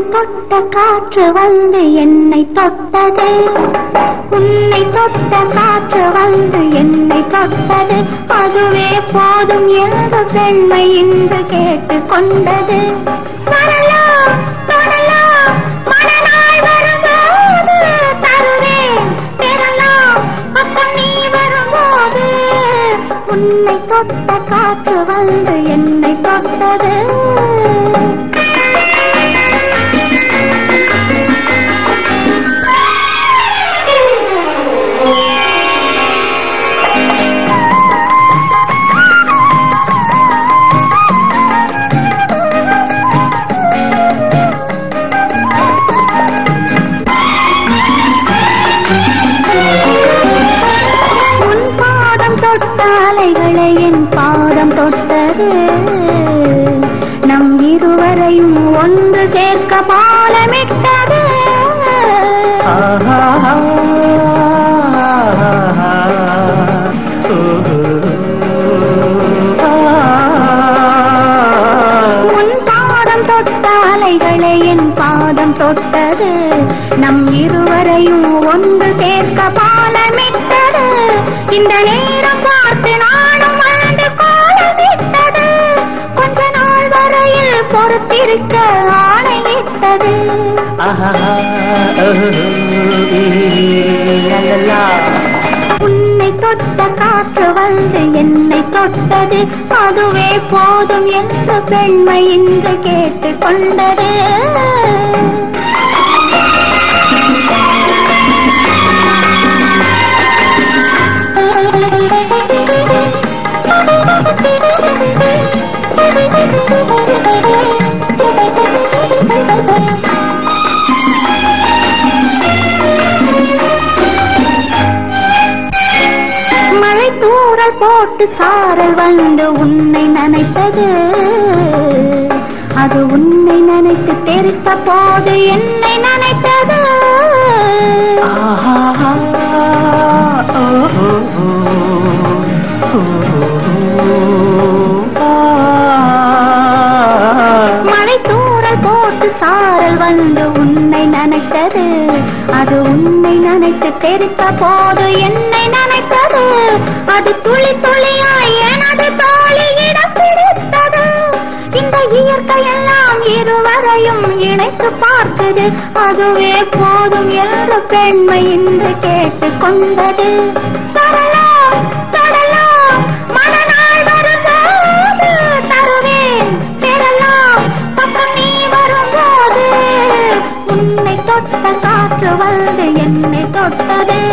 தொட்ட காற்று வந்து என்னை தொட்டது. உன்னை தொட்ட காற்று வந்து என்னை தொட்டது. அதுவே போதும் எந்த பெண்மை இன்று கேட்டு கொண்டது. உன்னை தொட்ட காற்று வந்து என்னை தொட்டது. இருவரையும் ஒன்று சேர்க்க பாலமிட்டது. உன் பாதம் தொட்ட அலைகளை என் பாதம் தொட்டது. நம் இருவரையும் ஒன்று சேர்க்க பாலமிட்டது. இந்த நேரம் உன்னை தொட்ட காற்று வந்து என்னை தொட்டது. அதுவே போதும் என்ற பெண்மை இன்று கேட்டுக் போட்டு சாரல் வந்து உன்னை நினைத்தது அது உன்னை நினைத்து தெரித்த போது என்னை நினைத்தது நினைத்தது. அது உன்னை நினைத்து தெரித்த போது. என்னை நினைத்தது. அது துளி துளியாய் எனது தோழியிடம் பிடித்தது. இந்த இயற்கையெல்லாம் இருவரையும் இணைத்து பார்த்தது. அதுவே போதும் என்று பெண்மை இன்று கேட்டுக்கொண்டது. வந்து என்னை தொட்டதே.